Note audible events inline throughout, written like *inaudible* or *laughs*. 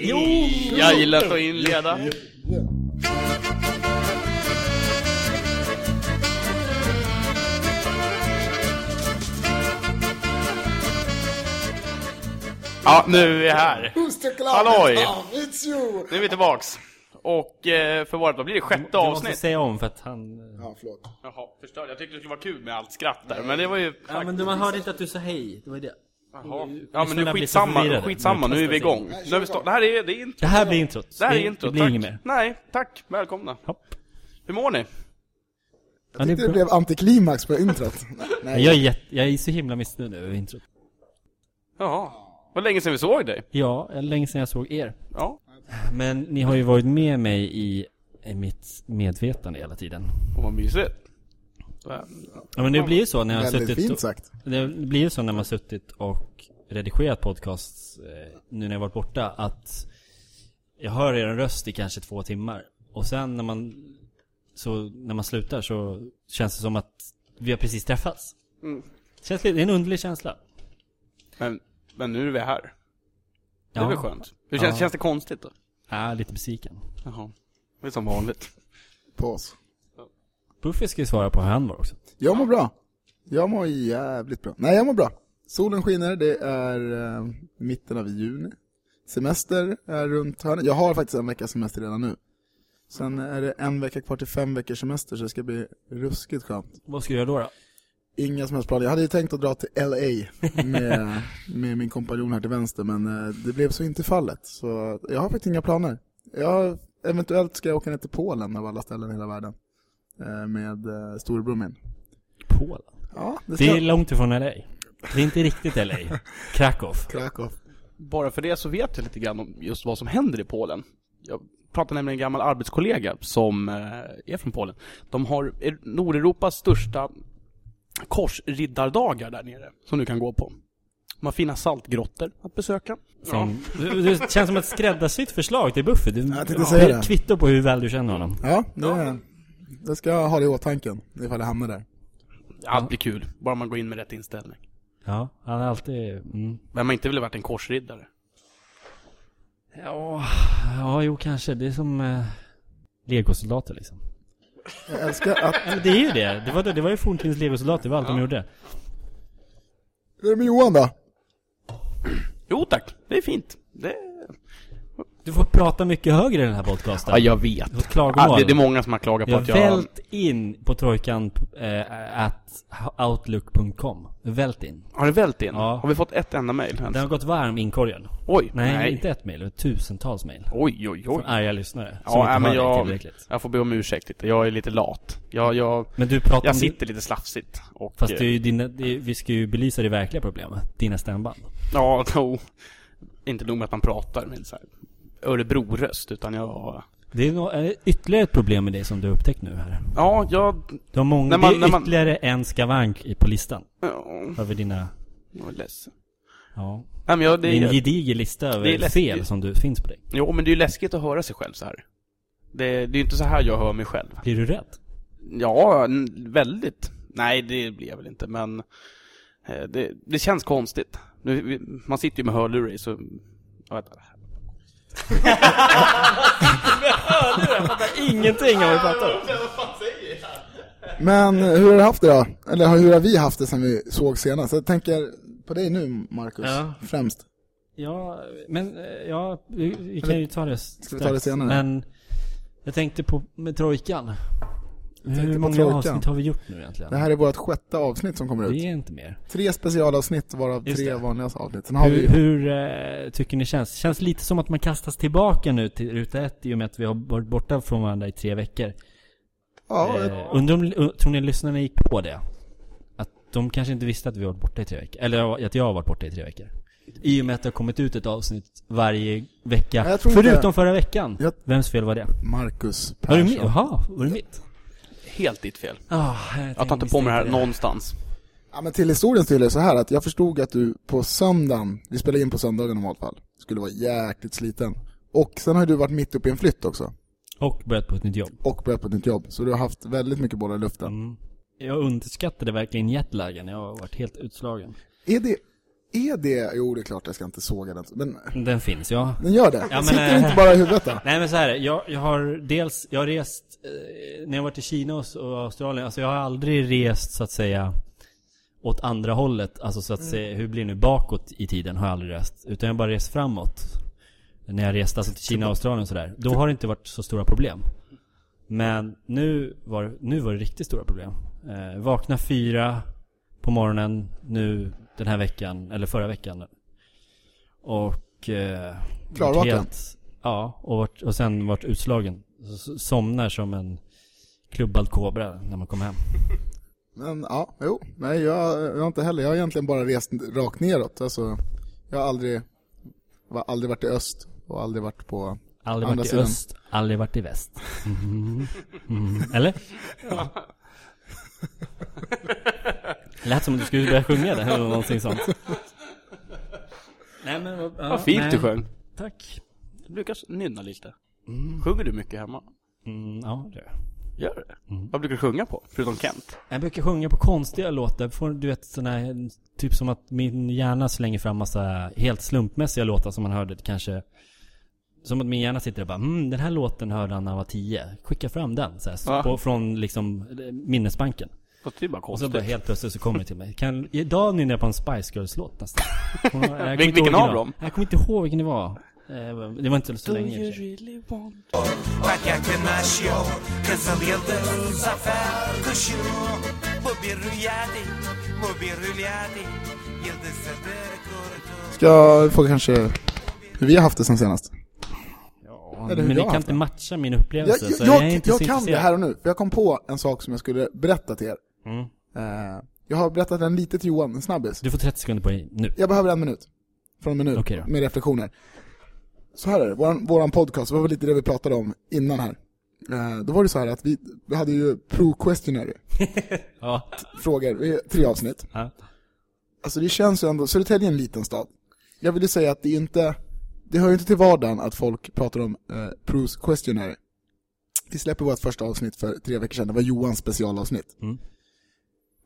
Jo! Jag gillar att inleda. Ja, nu är vi här. Halloj! Nu är vi tillbaks. Och eh, för vårt, då blir det sjätte Du måste avsnitt. säga om för att han... Ja, förlåt. Jaha, förstörd. Jag tyckte det skulle vara kul med allt skratt där, men det var ju... Ja men du, man hörde inte att du sa hej, det var det. Jaha. Ja men nu skitsamma, skitsamma, nu är vi igång. Nu har vi stå- det här är, det är intro. Det här blir introt. Det här är intro, Det blir tack. inget mer. Nej, tack. Välkomna. Hopp. Hur mår ni? Ja, Jag det är tyckte det blev antiklimax på introt. *laughs* Nej, Jag är, jätte, jag är så himla missnöjd över introt. Jaha. Vad länge sedan vi såg dig. Ja, länge sedan jag såg er. Ja. Men ni har ju varit med mig i, i mitt medvetande hela tiden. Och vad mysigt. Ja men det blir ju så när jag har suttit fint och, sagt. Det blir ju så när man har suttit och redigerat podcasts eh, nu när jag varit borta att jag hör er röst i kanske två timmar och sen när man så när man slutar så känns det som att vi har precis träffats. Mm. Känns lite, det är en underlig känsla. Men, men nu är vi här. Det är Ja. väl skönt. Hur känns, Ja. känns det konstigt då? Ja, lite besviken. Jaha. Det är som vanligt. På oss. Buffy ska ju svara på hur han också. Jag mår bra. Jag mår jävligt bra. Nej, jag mår bra. Solen skiner, det är eh, mitten av juni. Semester är runt hörnet. Jag har faktiskt en veckas semester redan nu. Sen är det en vecka kvar till fem veckors semester så det ska bli ruskigt skönt. Vad ska du göra då? då? Inga som helst planer. Jag hade ju tänkt att dra till LA med, *laughs* med min kompanjon här till vänster men eh, det blev så inte fallet. Så jag har faktiskt inga planer. Jag, eventuellt ska jag åka ner till Polen av alla ställen i hela världen. Eh, Med eh, storebror min. Polen? Ja, det Det ska är långt ifrån LA. Det är inte riktigt LA. *laughs* Krakow. Krakow. Bara för det så vet jag lite grann om just vad som händer i Polen. Jag pratade nämligen med en gammal arbetskollega som eh, är från Polen. De har Nordeuropas största korsriddardagar där nere, som du kan gå på. De har fina saltgrottor att besöka. Som, det, det känns som ett skräddarsytt förslag till Buffy. Du, Jag tänkte säga det är det. kvitto på hur väl du känner honom. Ja, det, det ska jag ha det i åtanke ifall jag hamnar där. Allt blir kul, bara man går in med rätt inställning. Ja, han är alltid... Mm. Vem har inte velat varit en korsriddare? Ja, ja, jo kanske. Det är som eh, legosoldater liksom. Jag älskar att... Ja, det är ju det. Det var, det var ju forntidens legosoldater, det var allt de gjorde. Hur är det med Johan då? Jo tack, det är fint. Det... Du får prata mycket högre i den här podcasten. Ja, jag vet. Klagomål. Ah, det, det är många som har klagat på att jag... vält in på trojkan eh, at outlook.com. Vält in. Har det vält in? Ja. Har vi fått ett enda mail? Den har gått varm inkorgen. Oj, Nej, inte ett mail, tusentals mail. Oj, oj, Från oj. arga lyssnare. Ja, som inte nej, men jag, tillräckligt. jag får be om ursäkt lite. Jag är lite lat. Jag, jag, Men du pratar jag sitter lite slafsigt. Och, Fast eh, det är ju dina, det är, vi ska ju belysa det verkliga problemet. Dina stämband. Ja, *laughs* no, inte nog med att man pratar med en så här Örebro-röst, utan jag... Det är nog, eh, ytterligare ett problem med det som du har upptäckt nu här. Ja, jag... Du har många, När man- det är när man- ytterligare en skavank på listan. Ja, Över dina, jag är ledsen. ja. Nej, men jag, det är en gedigen lista över fel som du finns på dig. jo, men det är ju läskigt att höra sig själv så här. Det, det är ju inte så här jag hör mig själv. Blir du rädd? Ja, väldigt. Nej, det blir jag väl inte, men eh, det, det känns konstigt. Nu, man sitter ju med hörlurar i, så... Jag vet inte. Jag fattar ingenting om vad vi pratar om. Men eh, hur har du haft det då? Eller hur har vi haft det sen vi såg senast? Jag tänker på dig nu, Marcus, Ja. främst. Ja, men eh, ja, vi, vi kan ju ta det Ska vi ta det senare? Men jag tänkte på med trojkan. Hur många avsnitt har vi gjort nu egentligen? Det här är vårt sjätte avsnitt som kommer Det ut. är inte mer. Tre specialavsnitt varav Just tre det. vanliga avsnitt. Sen har Hur, vi hur eh, tycker ni känns? Känns lite som att man kastas tillbaka nu till ruta ett i och med att vi har varit borta från varandra i tre veckor. ja, Eh, undrar om, uh, tror ni lyssnarna gick på det? Att de kanske inte visste att vi var borta i tre veckor. Eller att jag har varit borta i tre veckor. I och med att det har kommit ut ett avsnitt varje vecka. Förutom inte- förra veckan. Jag- Vems fel var det? Marcus Var det mitt? Persson. Jaha, var det mitt? Helt ditt fel. Ah, Jag tar inte på mig det här någonstans. Ja, men till historiens till är det så här att jag förstod att du på söndagen, vi spelar in på söndagen i normalt fall, skulle vara jäkligt sliten. Och sen har du varit mitt uppe i en flytt också. Och börjat på ett nytt jobb. Och börjat på ett nytt jobb. Så du har haft väldigt mycket bollar i luften. Mm. Jag underskattade verkligen jetlagen. Jag har varit helt utslagen. Är det, Är det, jo det är klart jag ska inte såga den, men Den finns, ja. den gör det. Ja, men, sitter eh, inte bara i huvudet då. Nej men så här, jag, jag har dels, jag har rest, eh, när jag varit i Kina och, och Australien, alltså jag har aldrig rest så att säga åt andra hållet, alltså så att säga, hur blir det nu bakåt i tiden har jag aldrig rest. Utan jag har bara rest framåt. När jag reste alltså till Kina och Australien och sådär. Då har det inte varit så stora problem. Men nu var, nu var det riktigt stora problem. Eh, vakna fyra på morgonen nu den här veckan, eller förra veckan. Och... Eh, Klarvaken? helt- Ja, och, vart, och sen varit utslagen. Så- Somnar som en klubbad kobra när man kommer hem. *laughs* Men ja, jo, nej jag, jag har inte heller, jag har egentligen bara rest rakt neråt. Alltså, jag har aldrig, var aldrig varit i öst och aldrig varit på Aldrig Andra varit i sidan. öst, aldrig varit i väst. Mhm. Mhm. Eller? *laughs* *laughs* Lät som att du skulle börja sjunga det, eller någonting sånt. Nej men vad ja, Vad fint nej. du sjöng. Tack. Du brukar nynna lite. Sjunger du mycket hemma? Mm, ja, det gör jag. Gör du det? Mm. Vad brukar du sjunga på? Förutom Kent? Jag brukar sjunga på konstiga låtar, får du vet sån här, typ som att min hjärna slänger fram massa helt slumpmässiga låtar som man hörde kanske Som att min hjärna sitter och bara mm, den här låten hörde han när han var 10 Skicka fram den så här, Ja. på, från liksom eh, minnesbanken det är bara Och så konstigt. bara helt plötsligt så kommer det till mig kan, Idag nynnar jag på en Spice Girls-låt nästan *laughs* Jag kommer inte Vilken ihåg av det var. dem? Jag kommer inte ihåg vilken det var Eh, Det var inte så Do länge i och you för sig. really want Хотя нашел Кызыл zafer kuşu Bu bir rüyadı Bu bir rüyadı Yıldızıdır kurdu Ska få kanske hur vi har haft det sen senast. Ja, Eller hur Men jag det har kan haft inte det. matcha min Jag, upplevelse jag, så jag är jag, inte så kan det intresserad. här och nu, för jag kom på en sak som jag skulle berätta till er. mm. Eh, jag har berättat den lite till Johan, en snabbis. Du får 30 sekunder på dig nu Jag behöver en minut. Från nu, Okej då. med reflektioner. Så här är det, våran, våran podcast, det var väl lite det vi pratade om innan här. Eh, då var det så här att vi, vi hade ju pro-questionary, *laughs* Ja. frågor, tre avsnitt. ja. Alltså det känns ju ändå, Södertälje är en liten stad. Jag vill ju säga att det är inte, det hör ju inte till vardagen att folk pratar om eh, Pro's questionary. Vi släpper vårt första avsnitt för tre veckor sedan, det var Johans specialavsnitt. Mm.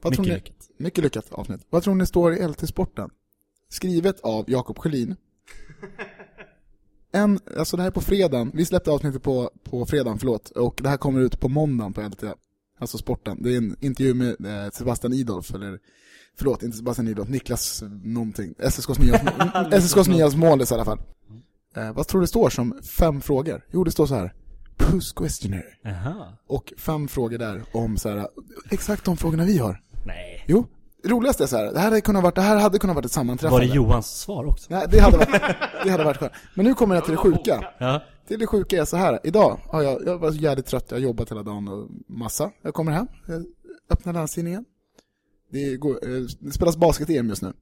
Vad tror Mycket ni, lyckat. mycket lyckat avsnitt. Vad tror ni står i LT-sporten? Skrivet av Jakob Sjölin. En, alltså det här är på fredagen, vi släppte avsnittet på, på fredagen, förlåt, och det här kommer ut på måndagen på LT. Alltså sporten. Det är en intervju med eh, Sebastian Idolf, eller förlåt, inte Sebastian Idolf, Niklas någonting. SSKs nya, *laughs* SSKs nya målis i alla fall. Eh, vad tror du det står som fem frågor? Jo, det står så här. Puss questionary. Jaha. Och fem frågor där om så här, exakt de frågorna vi har. Nej. Jo, det roligaste är så här, det här hade kunnat varit, det här hade kunnat varit ett Var sammanträffande. det Johans svar också? Nej, det hade varit, det hade varit skönt. Men nu kommer jag till det sjuka. Ja. Till det sjuka är så här, idag har jag, jag var jävligt trött, jag har jobbat hela dagen och massa. Jag kommer hem, jag öppnar landstidningen. Det, går, eh, det spelas basket-EM just nu.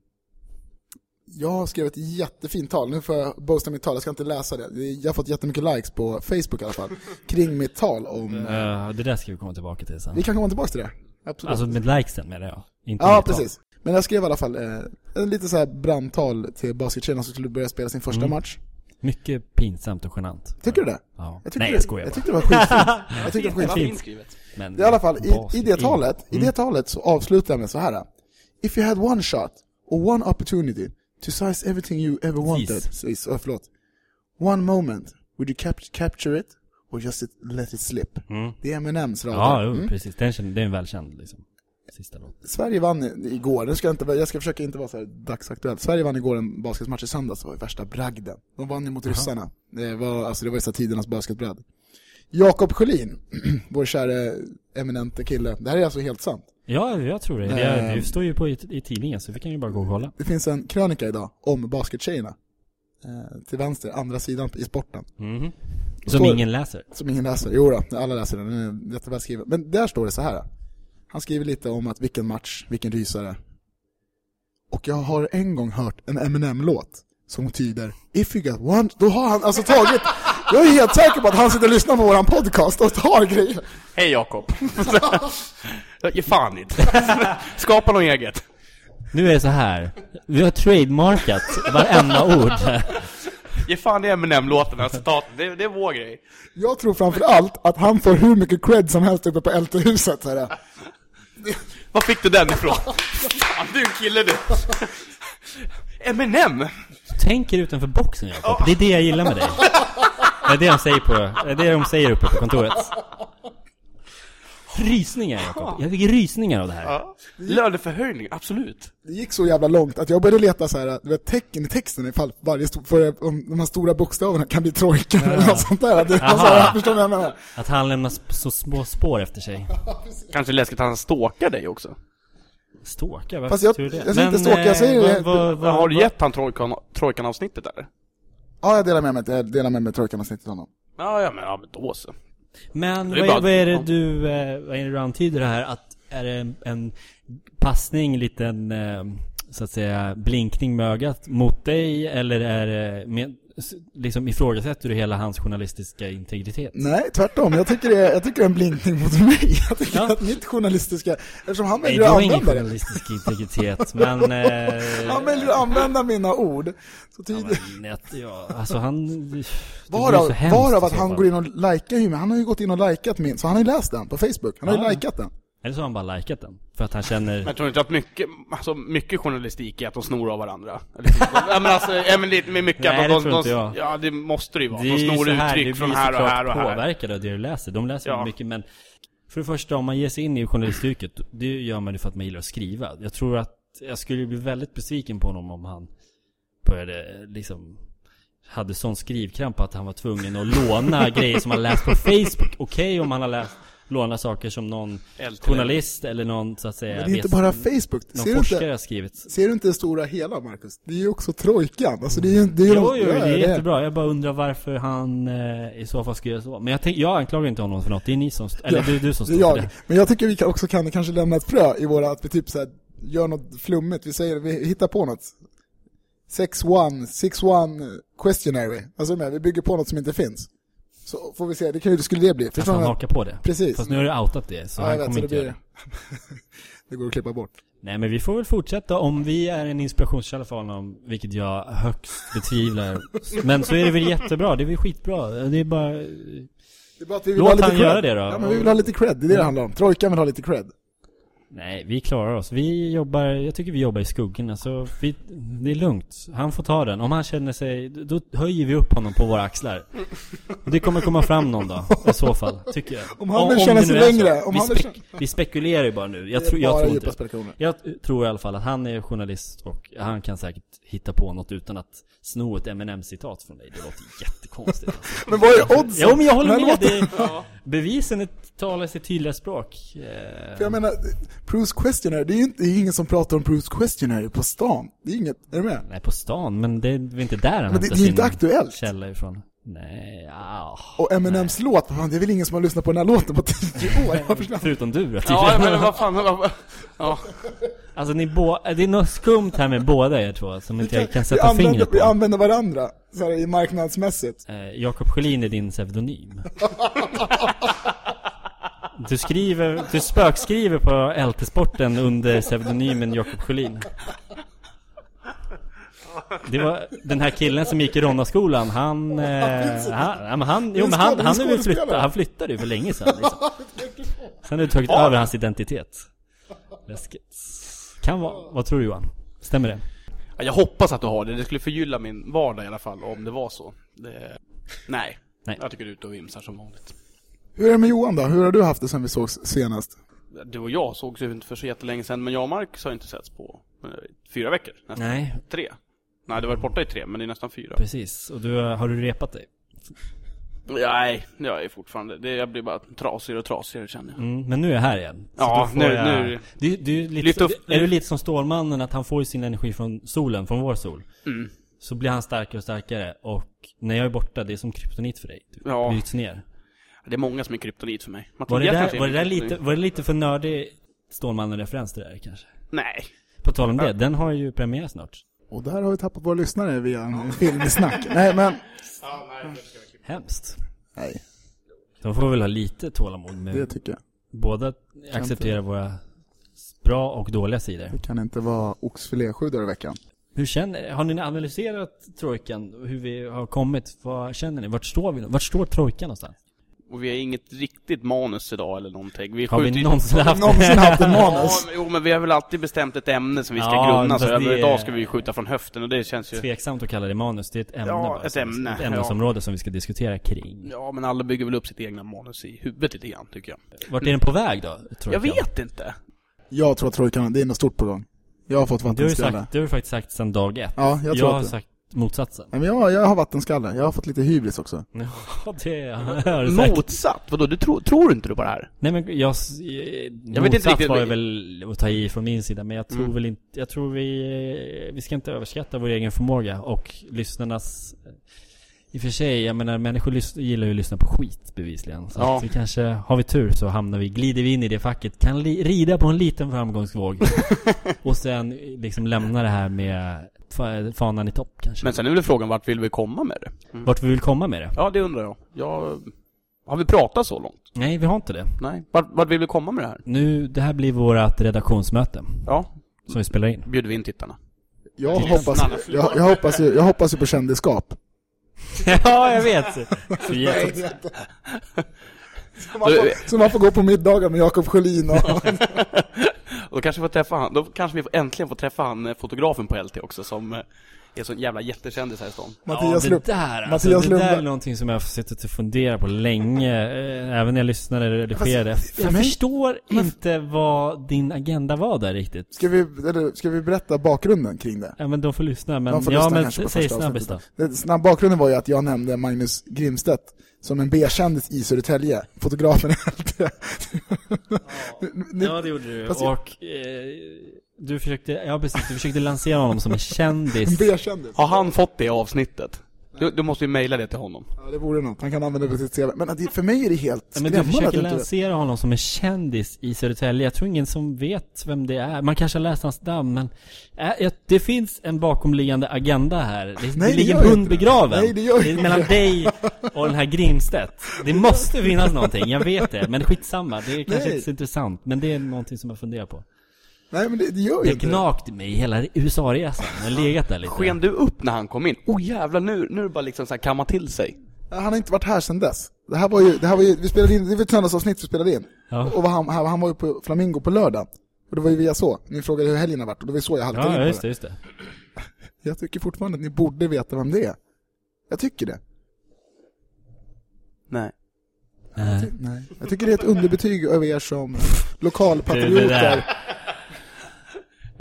Jag har skrivit ett jättefint tal, nu får jag boasta mitt tal, jag ska inte läsa det. Jag har fått jättemycket likes på Facebook i alla fall, kring mitt tal om... Eh, det där ska vi komma tillbaka till sen. Vi kan komma tillbaka till det. Absolut. Alltså med likesen menar jag. Inte Ja, mitt tal. precis. Men jag skrev i alla fall eh, en lite så här brandtal till baskettjejerna som skulle börja spela sin första Mm. match. Mycket pinsamt och genant. Tycker du det? Ja. Jag tyckte Nej det, jag skojar Jag bara. tyckte det var skitfint. *laughs* Jag tyckte det var skitfint. fint skrivet. Men, I alla fall, i, i det talet, i Mm. det talet så avslutar jag med så här. If you had one shot or one opportunity to size everything you ever wanted, Sis, oh, förlåt. One moment, would you cap capture it or just it, let it slip? Mm. Det är Eminems rader. Ja, jo, Mm. precis. Den känner, det är en välkänd liksom. Sista låt. Sverige vann igår, det ska jag, inte, jag ska försöka inte vara så här dagsaktuellt. Sverige vann igår en basketmatch i söndags, det var ju värsta bragden. De vann ju mot ryssarna. Det var, alltså det var ju så tidernas basketbredd. Jakob Sjölin, *clears throat* vår kära eminente kille, det här är alltså helt sant. Ja, jag tror det. Det, Eh. det står ju på i, i tidningen så vi kan ju bara gå och kolla. Det finns en krönika idag om baskettjejerna. Eh, till vänster, andra sidan i sporten. Mhm. Som står- ingen läser. Som ingen läser. Jo då, alla läser den, den är jätteväl skriven. Men där står det så här. Han skriver lite om att vilken match, vilken rysare. Och jag har en gång hört en Eminem-låt som tyder If you got one, då har han alltså tagit *laughs* Jag är helt säker på att han sitter och lyssnar på våran podcast och tar grejer. Hej Jakob. *laughs* Ge fan i det. *laughs* Skapa något eget. Nu är det så här. Vi har trademarkat varenda ord. Ge fan i Eminem-låtarna, citaten. Det, det är vår grej. Jag tror framför allt att han får hur mycket cred som helst uppe på LT-huset. Här. Var fick du den ifrån? Fan, du är en kille du. Eminem! Tänker utanför boxen Jakob. Det är det jag gillar med dig. Det är det de säger på, det är det de säger uppe på kontoret. Rysningar Jakob. Jag fick rysningar av det här. Ja. Löneförhöjning, absolut. Det gick så jävla långt att jag började leta så här, du vet, tecken i texten ifall varje stor, för om de här stora bokstäverna kan bli trojka eller något sånt där. Det, alltså, jag förstår vad jag menar. Att han lämnar så små spår efter sig. Kanske läskigt att han stalkar dig också. Stalkar? Varför Fast jag- tror du det? jag säger inte stalka, jag säger det- vad, vad, vad, har du gett han trojkan, trojkan-avsnittet eller? Ja, jag delar med mig, jag delar med mig trojkan-avsnittet till honom. Ja, ja men, ja, men då så. Men vad, bara- vad är det du, eh, vad är det du antyder här? Att är det en, en passning, liten, eh, så att säga, blinkning med ögat mot dig? Eller är det, med, liksom ifrågasätter du hela hans journalistiska integritet? Nej, tvärtom. Jag tycker det är, jag tycker det är en blinkning mot mig. *laughs* Jag tycker Ja. att mitt journalistiska, eftersom han Nej, väljer du har att ingen använda det. journalistisk integritet, men... *laughs* Eh, Han väljer att använda mina ord. Så ja, tydligt. men, nät- ja, alltså han... Varav, i att han går in och likar ju. Han har ju gått in och likat min, så han har ju läst den på Facebook. Han har ju Ja. likat den. Eller så har han bara likat den. För att han känner... Men jag tror inte att mycket, alltså mycket journalistik är att de snor av varandra. Typ, *laughs* ja men alltså, ja men lite med mycket Nej, att det de, tror de, inte jag. Ja det måste det ju vara. Det De är snor här, uttryck det från här och här och här. påverkade av det du läser. De läser Ja. mycket men För det första, om man ger sig in i journalistyrket, det gör man ju för att man gillar att skriva. Jag tror att jag skulle bli väldigt besviken på honom om han började liksom hade sån skrivkramp att han var tvungen att låna *laughs* grejer som han läst på Facebook. Okej om han har läst, lånat saker som någon Äldre. journalist eller någon så att säga Men det är inte bara Facebook. Någon Ser du forskare inte, har skrivit. ser du inte det stora hela, Marcus? Det är ju också trojkan. Alltså det är ju... Det är Jo, jo, ja, det är jättebra. Jag bara undrar varför han eh, i så fall skulle göra så. Men jag, tänk, jag anklagar inte honom för något. Det är ni som, eller Ja, det är du som Det står för jag. det. Men jag tycker vi kan också kan kanske lämna ett frö i våra, att vi typ så här, gör något flummigt. Vi säger, vi hittar på något. 6-1, 6-1 questionary. Alltså med, vi bygger på något som inte finns. Så får vi se, det kan, hur skulle det bli? Fast Förstår han du? hakar på det. Precis. Fast nu har du outat det, så ja, han vet, kommer så det inte göra blir... det. *laughs* det går att klippa bort. Nej men vi får väl fortsätta om vi är en inspirationskälla för honom, vilket jag högst betvivlar. *laughs* Men så är det väl jättebra, det är väl skitbra. Det är bara... Det är bara att vi vill Låt ha lite han cred. göra det då. Ja, men vi vill ha lite cred, det är det det handlar om. Trojkan vill ha lite cred. Nej, vi klarar oss. Vi jobbar, jag tycker vi jobbar i skuggorna så vi, det är lugnt. Han får ta den. Om han känner sig, då höjer vi upp honom på våra axlar. Det kommer komma fram någon dag, i så fall, tycker jag. Om han vill känna sig längre, om vi, han spek- vi spekulerar ju bara nu. Jag, tror, jag tror inte. Jag tror i alla fall att han är journalist och han kan säkert hitta på något utan att sno ett Eminem-citat från dig. Det låter *laughs* jättekonstigt. Alltså. Men vad är oddsen? Jo men jag håller här med. Det, bevisen är, talar sitt tydliga språk. För jag menar, Bruce Questionary, det är ju inte, det är ingen som pratar om Bruce Questionary på stan. Det är inget, är du med? Nej, på stan, men det är inte där han Men det- hämtar det är inte sin aktuellt. källa ifrån. Nej, ja. Och Eminems låt, fan, det är väl ingen som har lyssnat på den här låten på tio år? Förutom du då, Ja, men vad fan, vad, ja. Alltså ni bå- det är något skumt här med båda er två som inte jag kan vi, sätta använder, fingret vi på. använder varandra, så här, i marknadsmässigt. Eh, Jakob Sjölin är din pseudonym. *laughs* Du skriver, du spökskriver på LT-sporten under pseudonymen Jakob Sjölin. Det var den här killen som gick i Ronnaskolan, han... Eh, han, ja, men han, jo, men han, han är väl flyttad, han flyttade ju för länge sedan liksom. *laughs* Sen har du tagit över hans identitet. Läskigt. Kan vara. Vad tror du Johan? Stämmer det? Ja, Jag hoppas att du har det. Det skulle förgylla min vardag i alla fall om det var så. Det... Nej. Nej. Jag tycker du är ute och vimsar som vanligt. Hur är det med Johan då? Hur har du haft det sen vi sågs senast? Du och jag sågs ju inte för så jättelänge sedan, men jag och Marcus har inte setts på eh, fyra veckor. Nästan. Nej, Tre. Nej, det var borta i tre, men det är nästan fyra. precis. Och du, har du repat dig? Nej, jag är fortfarande, det, jag blir bara trasigare och trasigare känner jag. Mm, men nu är jag här igen. Så Ja, nu- jag... nu- Du, du, är lite, Lyft upp- är du lite som Stålmannen, att han får sin energi från solen, från vår sol? Mm. Så blir han starkare och starkare, och när jag är borta, det är som kryptonit för dig. Du Ja. bryts ner. Det är många som är kryptonit för mig. Var det, där, var det där lite, var det lite för nördig Stålmannen-referens det där kanske? Nej. På tal om det, den har ju premiär snart. Och där har vi tappat våra lyssnare via en *laughs* filmsnack. Nej men, Hemskt. nej, De får väl ha lite tålamod med det tycker jag. båda acceptera våra bra och dåliga sidor. Det kan inte vara oxfilé sju dagar i veckan. Hur känner, har ni analyserat trojkan? Hur vi har kommit? Vad känner ni? Vart står vi? Vart står trojkan någonstans? Och vi har inget riktigt manus idag eller någonting. Vi Har vi någonsin haft Någonsin haft en *laughs* Ja, manus? men, jo men vi har väl alltid bestämt ett ämne som vi ska Ja, grunna, så över det- idag ska vi skjuta från höften och det känns ju... Tveksamt att kalla det manus, det är ett ämne Ja, bara, ett ämne, Ett ämnesområde som vi ska diskutera kring. Ja, men alla bygger väl upp sitt egna manus i huvudet lite grann, tycker jag. Vart är den på väg då? Tror Jag vet inte. Jag tror att Trojkan, det är något stort på gång. Jag har fått Du har ju vattenskalle. sagt, du har faktiskt sagt sedan dag ett. Ja, jag jag tror har att det. sagt motsatsen. Nej, men jag, jag har vattenskalle. Jag har fått lite hybris också. *laughs* Ja, det har du sagt. Motsatt? Vadå, du tror, tror inte du på det här? Nej men jag... Jag Jag vet inte riktigt- var det väl att ta i från min sida, men jag tror Mm. väl inte... Jag tror vi... Vi ska inte överskatta vår egen förmåga och lyssnarnas... I och för sig, jag menar människor lys- gillar ju att lyssna på skit bevisligen. Så Ja. att vi kanske, har vi tur så hamnar vi, glider vi in i det facket, kan li- rida på en liten framgångsvåg. *laughs* och sen liksom lämna det här med fanan i topp kanske. Men sen är väl frågan, vart vill vi komma med det? Vart vi vill komma med det? Ja, det undrar jag. jag... Har vi pratat så långt? Nej, vi har inte det. Nej. Vart, vart vill vi komma med det här? Nu, det här blir vårat redaktionsmöte. Ja, Som vi spelar in. bjuder vi in tittarna. Jag Yes. hoppas, jag, jag, hoppas ju, jag hoppas ju på kändisskap. *laughs* ja, jag vet. Så. *laughs* Så man, får, så man får gå på middagar med Jakob Sjölin och... *laughs* Och då kanske vi får träffa han, då kanske vi äntligen får träffa han, eh, fotografen på LT också, som eh, är sån jävla jättekändis här i stan. Mattias ja, Lund. det där alltså, Mattias det där är någonting som jag har suttit och funderat på länge, eh, även när jag lyssnade och redigerade. Fast, jag men- förstår men- inte vad din agenda var där riktigt. Ska vi, eller, ska vi berätta bakgrunden kring det? Ja men de får lyssna, men, De får ja lyssna men kanske på säg snabbis då. Det snabb bakgrunden var ju att jag nämnde Magnus Grimstedt som en B-kändis i Södertälje. Fotografen är alltid... *laughs* Ja det gjorde du, och eh, du försökte, ja precis, du försökte lansera honom som en kändis. *laughs* B-kändis. Har han fått det avsnittet? Du, du måste ju mejla det till honom. Ja, det vore något. Han kan använda det till sitt CV. Men att det, för mig är det helt Ja, men du skrämmande att försöker du inte... lansera honom som en kändis i Södertälje. Jag tror ingen som vet vem det är. Man kanske har läst hans namn, men äh, det finns en bakomliggande agenda här. Det, Nej, det det ligger gör en inte det. begraven. Nej, det gör är inte mellan det. dig och den här Grimstedt. Det måste finnas någonting, jag vet det. Men skitsamma, det är kanske Nej. inte så intressant. Men det är någonting som jag funderar på. Nej, men det, det gör ju Det inte det. gnagt i mig hela USA-resan. Jag har legat där lite. Sken du upp när han kom in? Oh jävlar, nu, nu är det bara liksom så här kamma till sig. Han har inte varit här sedan dess. Det här var ju, det här var ju, vi spelade in, det var ett söndagsavsnitt vi spelade in. Ja. Och var han, han, han var ju på Flamingo på lördag. Och det var ju via så. Ni frågade hur helgen har varit och det var ju så jag halkade in Ja, på just det. just det. *laughs* Jag tycker fortfarande att ni borde veta vem det är. Jag tycker det. Nej. Nej. Nej. Jag tycker det är ett underbetyg över er som *laughs* lokalpatrioter.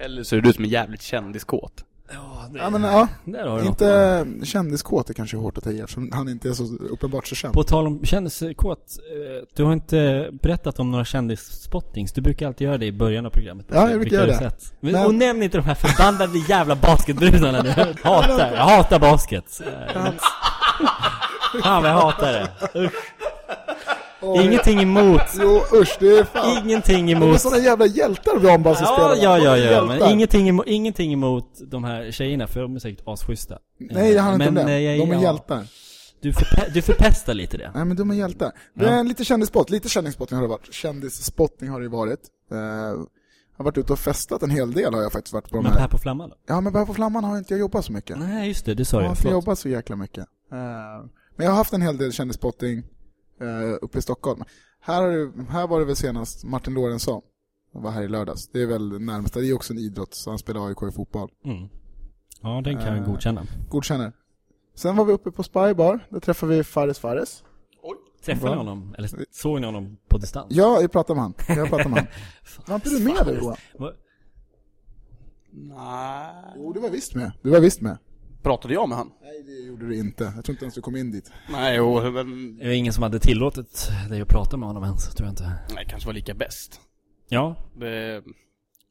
Eller så är det du som är jävligt kändiskåt. Ja, det, ja, men, ja. Där har inte kändiskåt är kanske hårt att säga eftersom han inte är så uppenbart så känd. På tal om kändiskåt, eh, du har inte berättat om några kändisspottings. Du brukar alltid göra det i början av programmet. Ja, jag brukar göra det. Sätt. Men, men... Och nämn inte de här förbannade jävla basketbrusarna nu. Hatar, jag hatar basket. Fan vad jag hatar det. Usch. Åh, Ingenting emot, Jo usch, det är fan. ingenting De är emot såna jävla hjältar rambasketspelare. Ja, ja, ja, ja, Hjältar. men ingenting emot, ingenting emot de här tjejerna, för de är säkert asschyssta. Nej, det handlar inte om Men, det. eh, De är ja, hjältar. Du, förpe- du förpestar lite det. Nej men de är hjältar. Det är en lite kändisspott, lite kändisspotting har det varit. Kändisspottning har det ju varit. Eh, jag har varit ute och festat en hel del har jag faktiskt varit på de Men här. här på Flamman då? Ja men här på Flamman har inte jag jobbat så mycket. Nej, just det, du sa Jag det. har inte jobbat så jäkla mycket. Eh, men jag har haft en hel del kändisspotting uh, uppe i Stockholm. Här, här var det väl senast Martin Lorentzon. Han var här i lördags. Det är väl närmast, det är också en idrott, så han spelar AIK i fotboll. Mm. Ja, den kan Eh, jag godkänna. Godkänner. Sen var vi uppe på Spybar, där träffade vi Fares Fares. Träffade ni honom? Eller såg ni honom på distans? Ja, jag pratade med han. Jag pratade med han. Fan, *laughs* Var inte du med då Johan? Nej. Jo, du var visst med. Du var visst med. Pratade jag med han? Nej, det gjorde du inte. Jag tror inte ens du kom in dit. Nej, jo, men... Det var ingen som hade tillåtit dig att prata med honom ens, tror jag inte. Nej, kanske var lika bäst. Ja, Det...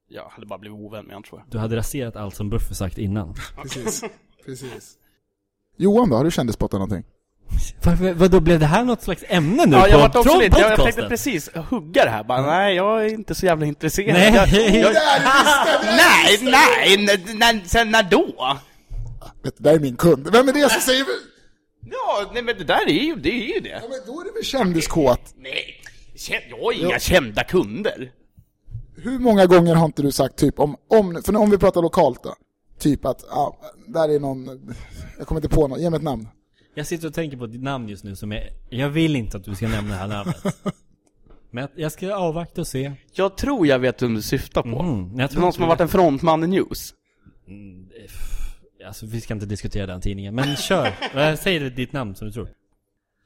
Jag hade bara blivit ovän med han tror jag. du hade raserat allt som Buffer sagt innan. *laughs* Precis. Precis. Johan då, har du kändisspottat någonting? *laughs* Varför, vadå, blev det här något slags ämne nu Ja, jag på vart också lite, jag, jag tänkte precis hugga det här bara, nej jag är inte så jävla intresserad. Nej. Jag, jag, *laughs* nej, nej, när, sen när då? Vet du, det där är min kund. Vem är det som säger... Ja, nej men det där är ju, det är ju det. Ja, men då är det väl kändiskåt. Nej, jag har inga kända kunder. Hur många gånger har inte du sagt typ om, om för om vi pratar lokalt då. Typ att, ja, där är någon, jag kommer inte på någon, ge mig ett namn. Jag sitter och tänker på ditt namn just nu som är... Jag vill inte att du ska nämna det här namnet. *laughs* Men jag ska avvakta och se. Jag tror jag vet vem du syftar på. Mhm, jag tror Någon som har varit en frontman i news. Mm, Alltså vi ska inte diskutera den tidningen, men kör. *laughs* Säg ditt namn som du tror.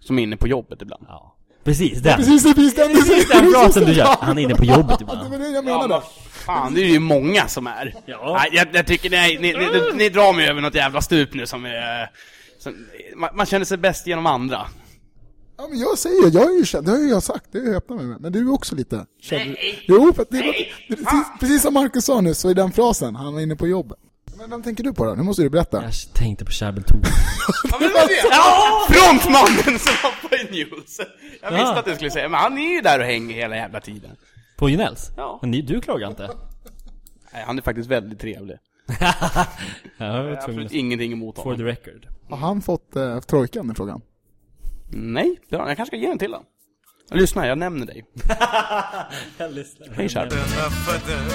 Som är inne på jobbet ibland. Ja. Precis, den. Precis, det är precis den, Precis den frasen du gör. Han är inne på jobbet Det ibland. var det jag menade. Fan, det är ju många som är. Ja. Nej, jag, jag tycker nej, ni, ni, ni, ni drar mig över något jävla stup nu som är... Som, man, man känner sig bäst genom andra. Ja, men jag säger, jag är ju känd, det har ju jag sagt, det har jag öppnat mig med. Men du är också lite känd. Jo, för att det, det, precis, precis som Marcus sa nu, så är den frasen, han var inne på jobbet. Men vem tänker du på då? Nu måste du berätta. Jag tänkte på Kärbeltorn. *laughs* Ja, men det var det. Ja, frontmannen som var på i news. Jag visste Ja. att du skulle säga, men han är ju där och hänger hela jävla tiden. På Junells? Ja. Men du klagar inte? Nej, han är faktiskt väldigt trevlig. *laughs* Ja, jag har absolut ingenting emot For honom. the record. Har han fått eh, trojkan i frågan? Nej, det har- jag kanske ska ge den till honom. Lyssna, jag nämner dig. *laughs* Jag lyssnar. Hej Kärp. Denna föder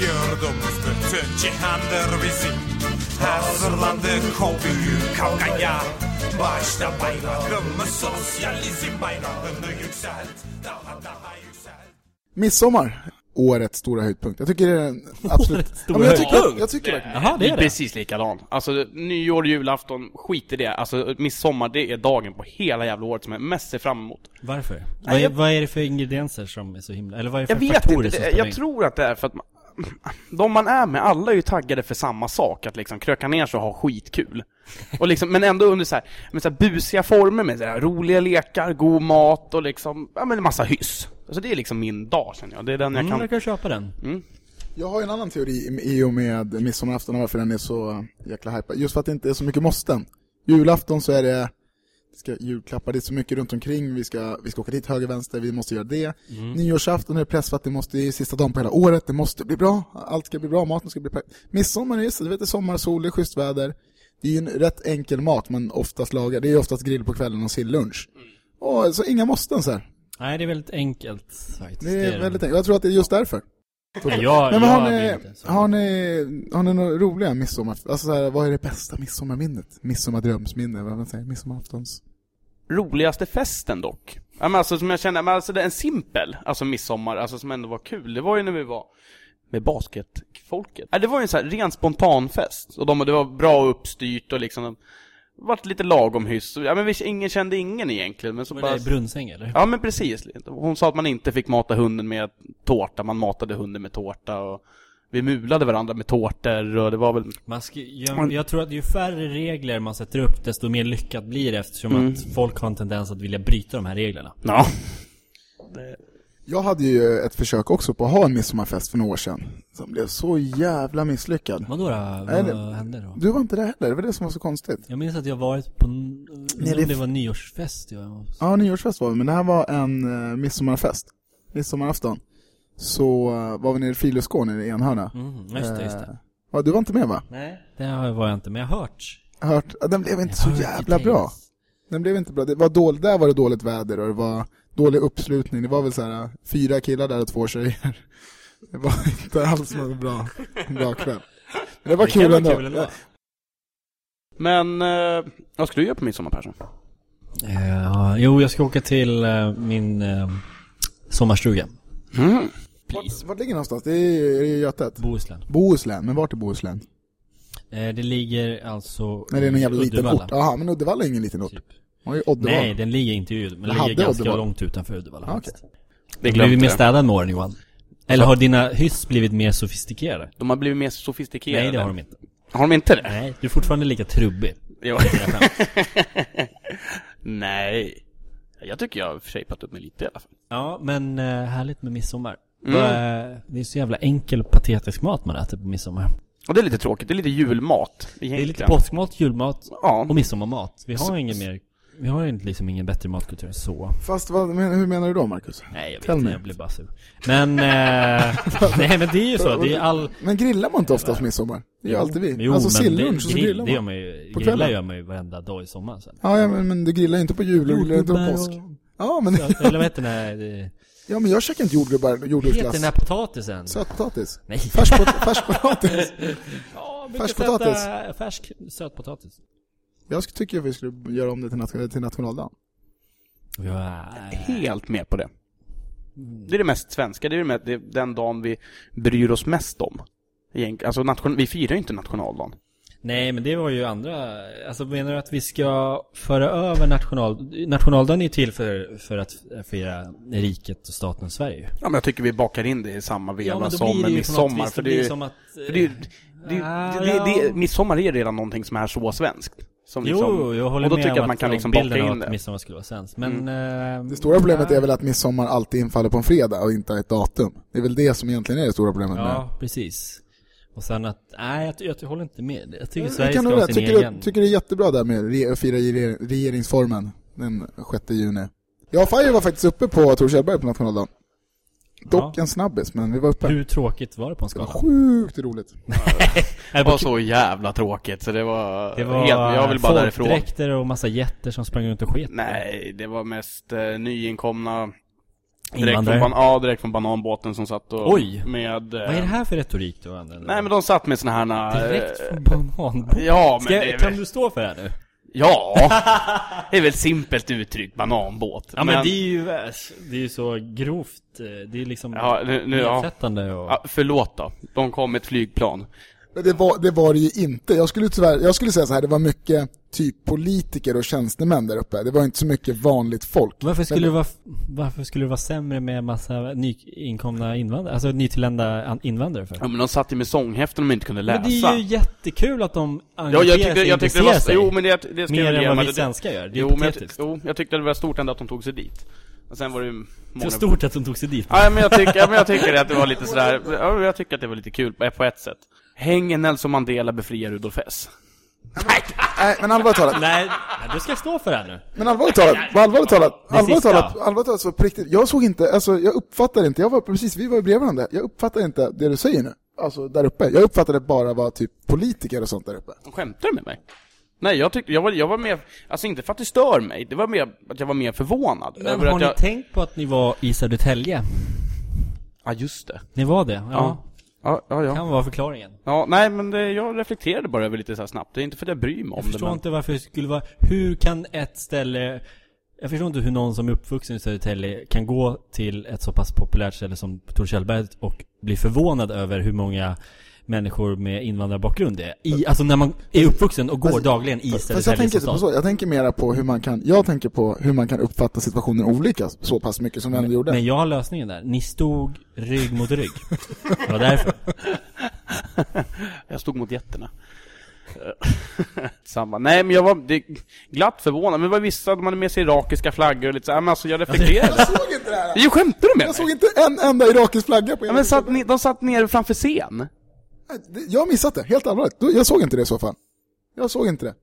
gör de spötten händer vid sin Hazırlandı kopuyu kavgaya Başta bayrağımı sosyalizm bayrağını yükselt Daha daha yükselt Midsommar, årets stora höjdpunkt. Jag tycker det är en absolut... ja, stora men jag, tycker, höjdpunkt? jag tycker verkligen Jaha, det är det? precis likadan. Alltså nyår, julafton, skit i det. Alltså midsommar, det är dagen på hela jävla året som jag mest ser fram emot. Varför? Vad är, jag- vad är det för ingredienser som är så himla... Eller vad är det Jag för vet faktorer inte, som jag in? tror att det är för att man, de man är med, alla är ju taggade för samma sak, att liksom kröka ner sig och ha skitkul. Och liksom, men ändå under så här, med så här busiga former med så här, roliga lekar, god mat och liksom, ja men en massa hyss. Alltså det är liksom min dag känner jag, det är den jag Mm, kan... jag kan köpa den. Mm. Jag har ju en annan teori i- och med midsommarafton och varför den är så jäkla hypad. Just för att det inte är så mycket måsten. Julafton så är det, ska julklappa, det är så mycket runt omkring, vi ska, vi ska åka dit höger, vänster, vi måste göra det. Nyårsafton är det press för att det måste, det är sista dagen på hela året, det måste bli bra, allt ska bli bra, maten ska bli perfekt. Midsommar är så, du vet det är sommar, sol, det är schysst väder. Det är ju en rätt enkel mat man oftast lagar, det är ju oftast grill på kvällen och sillunch. Och så inga måsten så här. Nej, det är väldigt enkelt faktiskt. Det är väldigt enkelt, jag tror att det är just därför. Men jag, Men har ni, så. har ni, har ni några roliga midsommar, alltså så här, vad är det bästa midsommarminnet? Midsommardrömsminne, vad man säger, midsommaraftons? Roligaste festen dock. Ja, men alltså som jag känner, men alltså det är en simpel, alltså midsommar, alltså som ändå var kul. Det var ju när vi var med basketfolket. Ja, det var ju en sån här ren spontanfest. Och de, det var bra uppstyrt och liksom, vart lite lagom hyss. Ja men vi, ingen kände ingen egentligen, men så Var bara... det brunnsäng eller? Ja men precis. Hon sa att man inte fick mata hunden med tårta, man matade hunden med tårta och vi mulade varandra med tårtor och det var väl... Man ska, jag, jag tror att ju färre regler man sätter upp, desto mer lyckat blir det eftersom Mm. att folk har en tendens att vilja bryta de här reglerna. Ja. Jag hade ju ett försök också på att ha en midsommarfest för några år sedan, som blev så jävla misslyckad. Vadå då? Vad Nej, det- hände då? Du var inte där heller, det var det som var så konstigt. Jag minns att jag varit på, Nej, det- det var nyårsfest jag Ja, nyårsfest var det, men det här var en uh, midsommarfest. Midsommarafton. Så uh, var vi nere i friluftsgården i Enhörna. mm, just det, just Eh, det. ja, du var inte med va? Nej, det var jag inte, men jag har hört. Hört, ja, den blev inte Jag så jävla bra. Den blev inte bra. Det var dåligt, där var det dåligt väder och det var dålig uppslutning. Det var väl så här uh, fyra killar där och två tjejer. Det var inte alls en bra, bra kväll. Men det var Det kul ändå. kul ändå. Men, eh, vad ska du göra på midsommar Persson? Ja, jo, jag ska åka till eh, min uh, sommarstuga. Mm. Vart, vart ligger det någonstans? Det är, är det Götet? Bohuslän. Bohuslän, men vart är Bohuslän? Det ligger alltså Nej, det är en i jävla liten ort. Jaha, men Uddevalla är ingen liten ort. Typ. Ju. Nej, den ligger inte i Uddevalla, men Det den ligger ganska Uddevalla. långt utanför Uddevalla Ah, faktiskt. Det glömde blivit mer jag. städad med åren Johan. Eller har dina hyss blivit mer sofistikerade? De har blivit mer sofistikerade. Nej, det har de inte. Har de inte det? Nej, du är fortfarande lika trubbig. Jo. *laughs* Nej. Jag tycker jag har shapat upp mig lite i alla fall. Ja, men uh, härligt med midsommar. Mm. Eh, det är så jävla enkel patetisk mat man äter på midsommar. Och det är lite tråkigt, det är lite julmat. Det är lite påskmat, julmat Ja. och midsommarmat. Vi har Så- ingen mer, vi har ju liksom ingen bättre matkultur än så. Fast vad, men, hur menar du då, Marcus? Nej, jag vet Tell inte, me. jag blir bara sur. Men, eh, *laughs* nej men det är ju så, det är all... Men grillar man inte oftast midsommar? Det ju alltid vi. Jo, alltså sillunch det, så grill, grillar det gör man. man ju, På grillar kvällen. gör man ju varenda dag i sommar sen. Ja, ja men, men du grillar inte på jul du grillar inte på påsk. och- Ja, men, Eller vad heter här, det, ja, men jag käkar inte jordgubbar, vad heter jordgubbsglass. den här potatisen? Sötpotatis. Nej. Färskpot- Färskpotatis. *laughs* Ja, Färskpotatis. Färsk sötpotatis. Jag skulle tycka att vi skulle göra om det till, nation- till nationaldagen. Ja, Helt med på det. Det är det mest svenska, det är, det det är den dagen vi bryr oss mest om. Alltså nation, vi firar ju inte nationaldagen. Nej, men det var ju andra... Alltså menar du att vi ska föra över national... Nationaldagen är ju till för, för att fira riket och staten Sverige. Ja men jag tycker vi bakar in det i samma veva som på något midsommar. vis, För det det, är ju- som att... för det, är ju- det, är Ah, det, det, ja. det, midsommar är redan någonting som är så svenskt. Som Jo, liksom, jag håller och då med tycker jag om att man kan om liksom baka bilden av in att det. midsommar skulle vara svenskt. Men... eh, Det stora problemet är väl att midsommar alltid infaller på en fredag och inte ett datum. Det är väl det som egentligen är det stora problemet med Ja, precis. Och sen att... Nej, jag, jag, håller inte med. Jag tycker det. Sverige kan ska du ha sin tycker, egen... du, tycker det är jättebra där med att fira regeringsformen den 6 juni. Jag och Fire var faktiskt uppe på Tor Kjellberg på nationaldagen. Dock Ja. en snabbis, men vi var uppe. Hur tråkigt var det på en Det var skala? sjukt roligt. *laughs* Det var så jävla tråkigt så det var, Det var helt, jag vill bara därifrån. folkdräkter och massa jätter som sprang runt och sket. Nej, det var mest eh, nyinkomna Direkt från, ban- ja, direkt från bananbåten som satt och Oj. med... eh, Vad är det här för retorik du använder? Nej men de satt med såna här... eh, Direkt från bananbåt? Ja, men Ska, det Kan du stå för det här nu? Ja! det är väl simpelt uttryckt, bananbåt. Ja men, det är ju. Det är ju så grovt. eh, Det är liksom Ja, nu, nu, ja. och... ja. Förlåt då. De kom med ett flygplan. Men det var, det var det ju inte. Jag skulle tyvärr, jag skulle säga så här, det var mycket typ politiker och tjänstemän där uppe. Det var inte så mycket vanligt folk. Varför skulle, Men- det vara, varför skulle det vara sämre med massa nyinkomna invandrare? Alltså nytillända an- invandrare för? Ja men de satt ju med sånghäften de inte kunde läsa. Men det är ju jättekul att de Ja, engagerar jag tyckte, sig jag tyckte det var, sig. jo men det, det ska Mer jag än vad men vi svenskar gör. Det är jo, men jag, jo, jag tyckte det var stort ändå att de tog sig dit. Och sen var det ju många... var stort att de tog sig dit. Ja men jag tycker, ja, men jag tycker att det var lite sådär, ja, jag tycker att det var lite kul på ett sätt. Hänger Nelson Mandela befriar Rudolf Hess? Nej, men allvarligt talat. Nej, nej, du ska stå för det här nu. Men allvarligt talat, allvarligt talat, allvarligt talat, allvarligt talat så på riktigt, jag såg inte, alltså jag uppfattade inte, jag var precis, vi var ju bredvid varandra, jag uppfattade inte det du säger nu. Alltså där uppe. Jag uppfattade bara vad typ politiker och sånt där uppe. De skämtar med mig? Nej, jag tyckte, jag var, jag var mer, alltså inte för att det stör mig, det var mer att jag var mer förvånad Men över har att ni jag... tänkt på att ni var i Södertälje? Ja, just det. Ni var det? Ja. Ja. Ja, ja, ja. Kan vara förklaringen. Ja, nej men det, jag reflekterade bara över lite så snabbt. Det är inte för att jag bryr mig om Jag det förstår men... inte varför det skulle vara... Hur kan ett ställe... Jag förstår inte hur någon som är uppvuxen i Södertälje kan gå till ett så pass populärt ställe som Tor Kjellberg och bli förvånad över hur många människor med invandrarbakgrund är. I, alltså när man är uppvuxen och går Fast- dagligen i Fast jag Södertälje tänker inte på stad. så, jag tänker mera på hur man kan, jag tänker på hur man kan uppfatta situationen olika så pass mycket som vi ändå gjorde. Men jag har lösningen där. Ni stod rygg mot rygg. Det var därför. *laughs* Jag stod mot jätterna. *laughs* Samma. Nej men jag var det, glatt förvånad, men det var vissa, de hade med sig irakiska flaggor och lite så här, men alltså jag reflekterade. Jag såg inte det här! Jo, skämtar du med Jag mig? såg inte en enda irakisk flagga på Ja, men satt, ni, de satt nere framför scen. Jag har missat det, helt allvarligt. Jag såg inte det i så fall. Jag såg inte det.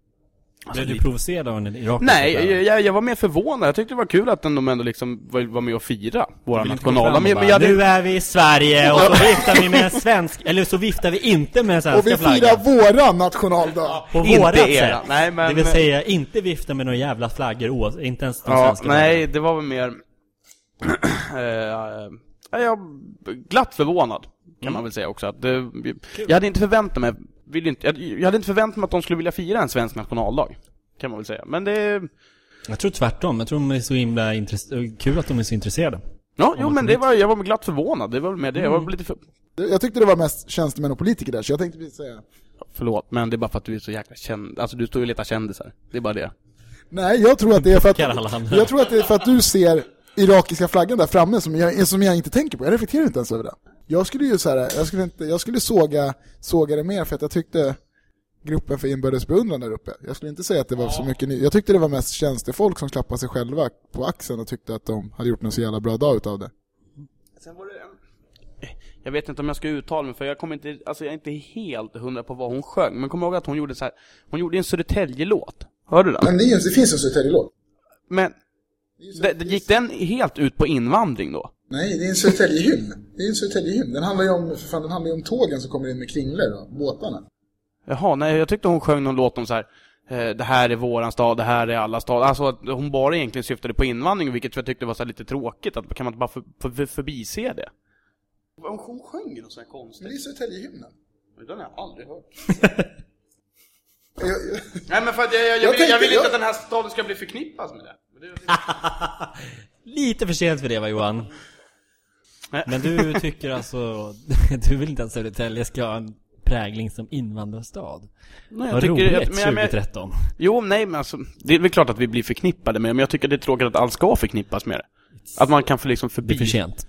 Blev du provocerad av en irakisk Nej, jag, jag, jag var mer förvånad. Jag tyckte det var kul att de ändå liksom var, var med och fira gå nationaldag. Men, men hade, Nu är vi i Sverige och så viftar vi med en svensk, eller så viftar vi inte med en Och vi svenska firar flaggan. våran nationaldag. På Inte vårat era. sätt. Nej, men- det vill säga, inte vifta med några jävla flaggor, inte ens de ja, svenska nej, det var väl mer... *clears throat* ja, jag glatt förvånad, kan man väl säga också. Att det, jag hade inte förväntat mig, vill inte, jag, jag hade inte förväntat mig att de skulle vilja fira en svensk nationaldag. Kan man väl säga. Men det... Jag tror tvärtom. Jag tror de är så himla intress- kul att de är så intresserade. Ja, jo men det var, jag var glatt förvånad. Det var mer det. Jag var lite för... Jag tyckte det var mest tjänstemän och politiker där, så jag tänkte säga Förlåt, men det är bara för att du är så jäkla känd. Alltså du står ju och letar kändisar. Det är bara det. Nej, jag tror att det är för att, jag tror att det är för att du ser irakiska flaggan där framme som jag, som jag inte tänker på. Jag reflekterar inte ens över det. Jag skulle ju så här, jag skulle inte, jag skulle såga, såga det mer för att jag tyckte gruppen för inbördes beundran där uppe. Jag skulle inte säga att det var så mycket ny. Jag tyckte det var mest tjänstefolk som klappade sig själva på axeln och tyckte att de hade gjort en så jävla bra dag utav det. Sen var det en... Jag vet inte om jag ska uttala mig för jag kommer inte, alltså jag är inte helt hundra på vad hon sjöng. Men kom ihåg att hon gjorde så här. hon gjorde en Södertälje-låt. Hörde du den? Men det, är, ju- det finns en Södertälje-låt. Men, det, det, gick den helt ut på invandring då? Nej, det är en Södertälje-hymn. Det är en Södertälje-hymn. Den handlar ju om, för fan, den handlar ju om tågen som kommer in med kringlor och båtarna. Jaha, nej jag tyckte hon sjöng någon låt om så här. eh, Det här är våran stad, det här är alla stad. Alltså att hon bara egentligen syftade på invandring, vilket jag tyckte var så lite tråkigt. Att kan man inte bara för, för, för, förbise det? Hon, sjöng ju något sånt här konstigt. Men det är Södertälje-hymnen. Den har jag aldrig hört. Nej men för att jag, jag, jag, Jag vill, jag vill inte jag- att den här staden ska bli förknippad med det. Det- *laughs* Lite för sent för det va Johan? Men du tycker alltså, *laughs* du vill inte att Södertälje ska ha en prägling som invandrarstad? Nej, Vad jag tycker, roligt, men, jag- men, 2013. Jo, nej men alltså, det är väl klart att vi blir förknippade med det, men jag tycker det är tråkigt att allt ska förknippas med det. Att man kan få liksom Det förbi... är för sent.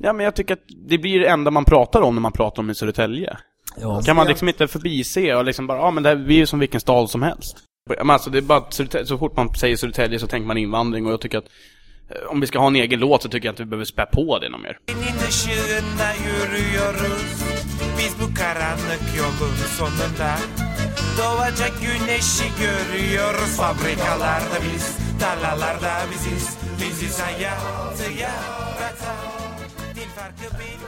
Ja men jag tycker att det blir det enda man pratar om när man pratar om i Södertälje. Ja. Kan man liksom inte förbise och liksom bara, ja men det här, vi är ju som vilken stad som helst. Men alltså det är bara att så fort man säger Södertälje så tänker man invandring och jag tycker att om vi ska ha en egen låt så tycker jag inte vi behöver spä på det något mer. Inişinde yürüyoruz Biz bu karanlık yolun sonunda Doğacak güneşi görüyoruz Fabrikalarda biz, tarlalarda biziz Biziz hayatı yaratan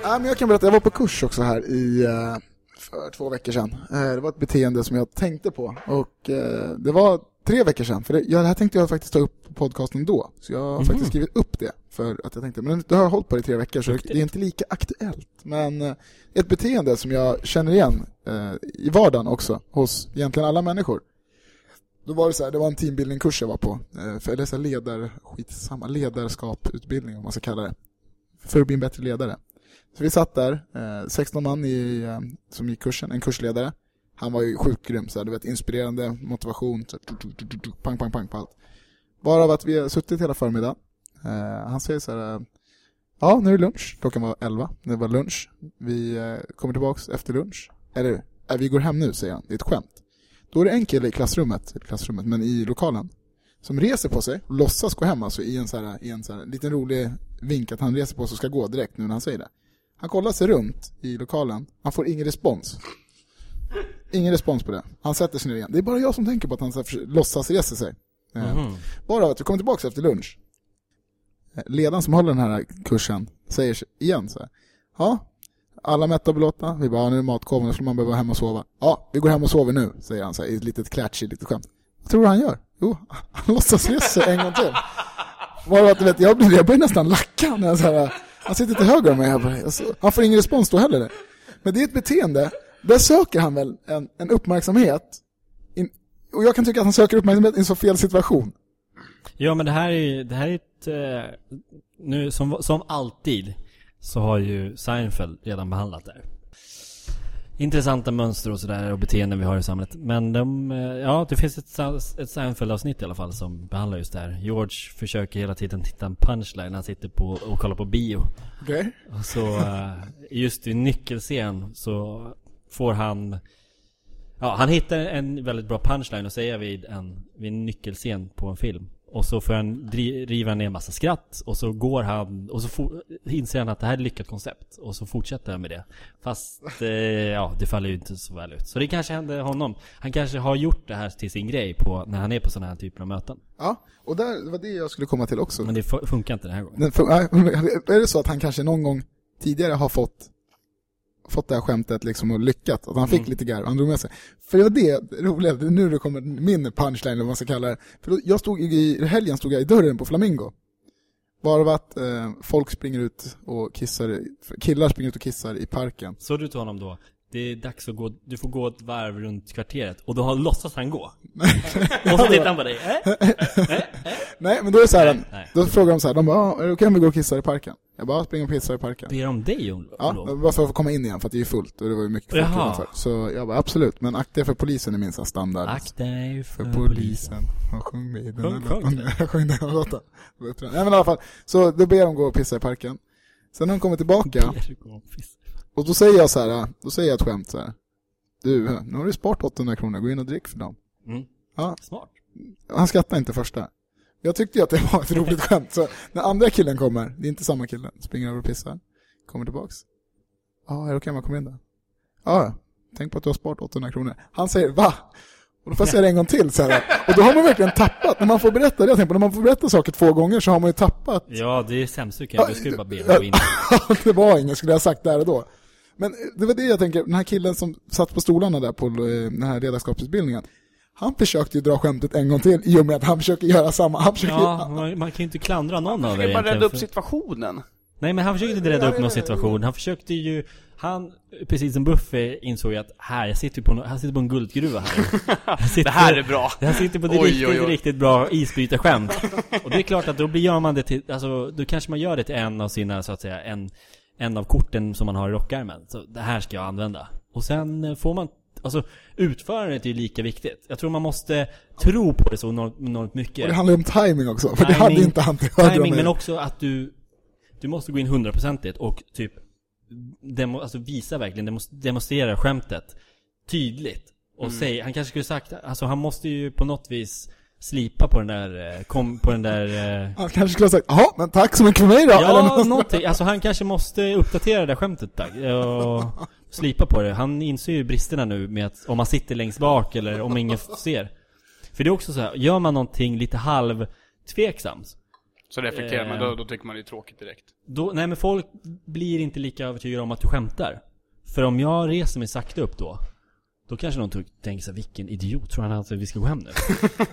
Ja, men jag kan berätta, jag var på kurs också här i, eh, för två veckor sedan. Eh, Det var ett beteende som jag tänkte på och eh, det var tre veckor sedan, för det, ja, det här tänkte jag faktiskt ta upp på podcasten då. Så jag har faktiskt skrivit upp det för att jag tänkte, men det har jag hållit på i tre veckor så det är inte lika aktuellt. Men eh, ett beteende som jag känner igen eh, i vardagen också hos egentligen alla människor. Då var det så här, det var en teambuildingkurs jag var på, eh, för, eller så här ledar, skitsamma, ledarskaputbildning om man ska kalla det. För att bli en bättre ledare. Så vi satt där, eh, 16 man i, eh, som gick kursen, en kursledare. Han var ju sjukt grym, så här, du vet, inspirerande, motivation, så, här, pang, pang, pang på allt. Bara att vi har suttit hela förmiddagen. Eh, han säger så här, eh, ja nu är det lunch, klockan var 11, det var lunch. Vi eh, kommer tillbaks efter lunch. Eller, eh, vi går hem nu, säger han, det är ett skämt. Då är det en kille i klassrummet, i klassrummet, men i lokalen, som reser på sig och låtsas gå hem, alltså i en så här, i en så här liten rolig vink att han reser på sig och ska gå direkt nu när han säger det. Han kollar sig runt i lokalen, han får ingen respons. Ingen respons på det. Han sätter sig ner igen. Det är bara jag som tänker på att han så här försöker- låtsas reser sig. Eh, Mhm. Bara att vi kommer tillbaka efter lunch. Eh, Ledaren som håller den här kursen säger igen så här. Ja, alla mätta och belåtna. Vi bara, ja, nu är matkorven, nu skulle man behöva hem och sova. Ja, vi går hem och sover nu, säger han så här, i ett litet klatschigt litet skämt. Vad tror du han gör? Jo, *laughs* han låtsas resa sig en gång till. Bara att du vet, jag, blir, jag börjar nästan lacka när jag så här, han sitter till höger om mig. Jag bara, alltså, han får ingen respons då heller. Men det är ett beteende, där söker han väl en, en uppmärksamhet. In, och jag kan tycka att han söker uppmärksamhet i en så fel situation. Ja men det här är det här är ett, eh, nu som, som alltid så har ju Seinfeld redan behandlat det här. Intressanta mönster och sådär och beteenden vi har i samhället. Men de, eh, ja det finns ett, ett Seinfeld-avsnitt i alla fall som behandlar just det här. George försöker hela tiden hitta en punchline när han sitter på och kollar på bio. Okej? Och så eh, just i nyckelscen så får han Ja, han hittar en väldigt bra punchline att säga vid en, vid en nyckelscen på en film. Och så får han riva ner en massa skratt och så går han och så for, inser han att det här är ett lyckat koncept. Och så fortsätter han med det. Fast, eh, ja, det faller ju inte så väl ut. Så det kanske hände honom. Han kanske har gjort det här till sin grej på, när han är på sådana här typer av möten. Ja, och där, det var det jag skulle komma till också. Men det fu- funkar inte den här gången. *laughs* Men för, nej, är det så att han kanske någon gång tidigare har fått fått det här skämtet liksom och lyckat, att han fick Mm. lite garv, han drog med sig. För det var det roliga, det är nu det kommer min punchline eller vad man ska kalla det. För då, jag stod i, helgen stod jag i dörren på Flamingo. Bara att eh, folk springer ut och kissar, killar springer ut och kissar i parken. Så du till honom då? Det är dags att gå, du får gå ett varv runt kvarteret. Och då har låtsas han gå. och så tittar han på dig. *laughs* Äh? Nej, men då är det så här, Nej, då frågar de så här, de bara, "Ja, är det okej om vi går och kissar i parken? Jag bara, "Ja, spring och kissa i parken. Ber om dig om Ja, bara för att få komma in igen, för att det är ju fullt och det var ju mycket folk utanför. Så jag bara, absolut, men akta er för polisen är min standard. Akta dig för, för polisen. Han sjöng med i den här låten. *laughs* Jag sjöng den här låten. Nej men i alla fall, så då ber de gå och pissa i parken. Sen när de kommer tillbaka, Ber kompis. och då säger jag så här, då säger jag ett skämt så här. Du, nu har du sparat 800 kronor, gå in och drick för dem. Mm. Ja. Smart. Han skrattade inte första. Jag tyckte ju att det *laughs* var ett roligt skämt, så när andra killen kommer, det är inte samma kille, springer över och pissar, kommer tillbaks. Ja, är det okej om jag kommer in där? Ja, tänk på att du har sparat 800 kronor. Han säger va? Och då får jag säga det en gång till så här. Och då har man verkligen tappat, när man får berätta det, jag tänker på, när man får berätta saker två gånger så har man ju tappat. Ja, det är sämst du kan. Du skulle bara be in. *laughs* det var ingen skulle jag ha sagt där och då. Men det var det jag tänker, den här killen som satt på stolarna där på eh, den här ledarskapsutbildningen. Han försökte ju dra skämtet en gång till i och med att han försöker göra samma. Han försöker, Ja, man, man kan ju inte klandra någon av er Jag bara rädda upp för- situationen. Nej men han försökte inte rädda upp någon situation. Han försökte ju... Han, precis som Buffy, insåg ju att här, jag sitter på, no- han sitter på en guldgruva här. *laughs* Jag sitter, Det här är bra. *laughs* Han sitter på det Oj, riktigt, oj, oj. riktigt bra isbrytarskämt. Och det är klart att då blir- gör man det till, alltså, då kanske man gör det till en av sina, så att säga, en, en av korten som man har i rockärmen. Så det här ska jag använda. Och sen eh, får man, alltså utförandet är ju lika viktigt. Jag tror man måste tro på det så enormt, mycket. Och det handlar ju om timing också, för det Timing- hade inte han till höger Timing, men också att du Du måste gå in hundraprocentigt och typ demo, alltså visa verkligen, demonstrera skämtet Tydligt Och Mm. säga, han kanske skulle sagt, alltså han måste ju på något vis Slipa på den där, eh, kom, på den där eh, Han kanske skulle ha sagt jaha, men tack så mycket för mig då! eller Ja, något. någonting, alltså han kanske måste uppdatera det där skämtet där, och *laughs* slipa på det Han inser ju bristerna nu med att om man sitter längst bak eller om ingen ser För det är också så här, gör man någonting lite halv tveksamt Så reflekterar man, Eh. då, då tycker man det är tråkigt direkt. Då, nej men folk blir inte lika övertygade om att du skämtar. För om jag reser mig sakta upp då, då kanske någon tänker såhär, vilken idiot, tror han att vi ska gå hem nu?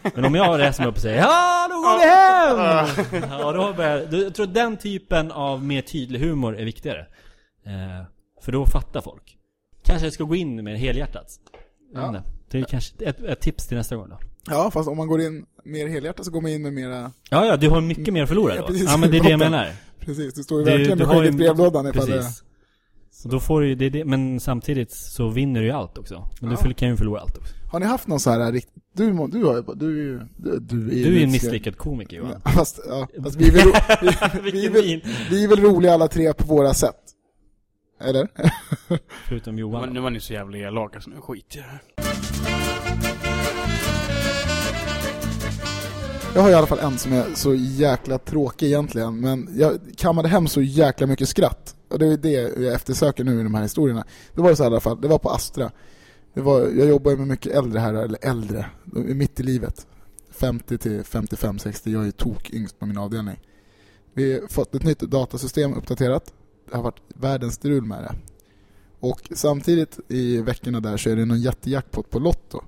*laughs* men om jag reser mig upp och säger, ja då går vi hem! ja, då börjar, jag tror den typen av mer tydlig humor är viktigare. Eh, för då fattar folk. Kanske jag ska gå in med helhjärtat. Ja. Det är kanske ett, ett tips till nästa gång då. Ja, fast om man går in mer helhjärtat så går man in med mera, Ja, ja, du har mycket mer att förlora Ja, då. precis. Ja, men det är det jag menar. precis, du står ju Du- verkligen du med har ju- skägget i brevlådan ifall det... Precis. Så då får du ju, det, är det, men samtidigt så vinner du ju allt också. Men Ja. du kan ju förlora allt också. Har ni haft någon så här rikt... Du, du har ju, du är ju, du, du är Du är ju en misslyckad komiker Johan. Ja, Fast, ja, *laughs* fast vi, är väl, ro- *laughs* vi, vi, är väl, vi är väl roliga alla tre på våra sätt? Eller? Förutom Johan. Men nu var ni så jävla elaka så nu skiter jag Jag har i alla fall en som är så jäkla tråkig egentligen, men jag kammade hem så jäkla mycket skratt. Och det är det jag eftersöker nu i de här historierna. Det var så här i alla fall, det var på Astra. Det var, jag jobbar ju med mycket äldre här, eller äldre, de är mitt i livet. 50 till 55, 60, jag är tok yngst på min avdelning. Vi har fått ett nytt datasystem uppdaterat. Det har varit världens strul med det. Och samtidigt i veckorna där så är det någon jättejackpot på Lotto.